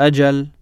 أجل